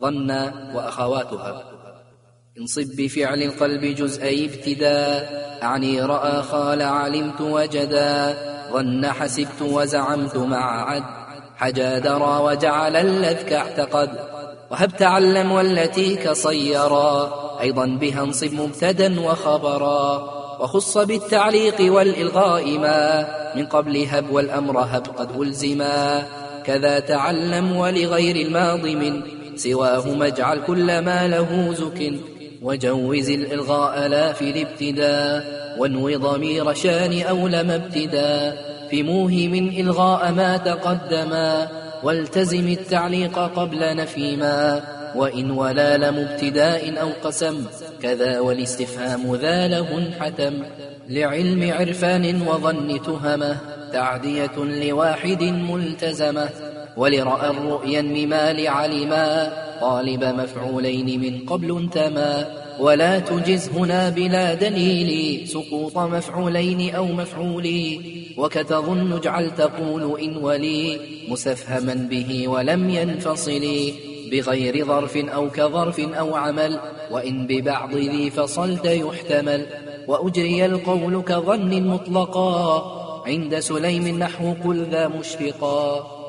ظن وأخواتها. انصب بفعل القلب جزئي ابتداء أعني رأى خال علمت وجدا. ظن حسبت وزعمت مع عد حجا درى وجعل اللذك اعتقد. وهب تعلم والتي كصيرا. أيضا بها انصب مبتدا وخبرا. وخص بالتعليق والإلغاء ما. من قبل هب والأمر هب قد ألزما. كذا تعلم ولغير الماضي من سواه مجعل كل ما له زك وجوز الإلغاء لا في الابتداء وانو ضمير شان أو لم ابتداء في موهم إلغاء ما تقدما والتزم التعليق قبل نفي ما وإن ولا لم ابتداء أو قسم كذا والاستفهام ذا له حتم لعلم عرفان وظن تهمة تعدية لواحد ملتزمة ولرأى الرؤيا مما لعلما طالب مفعولين من قبل انتما ولا تجز هنا بلا دليل سقوط مفعولين أو مفعول وكتظن اجعل تقول إن ولي مسفهما به ولم ينفصل بغير ظرف أو كظرف أو عمل وإن ببعض ذي فصلت يحتمل وأجري القول كظن مطلقا عند سليم نحو قل ذا مشفقا.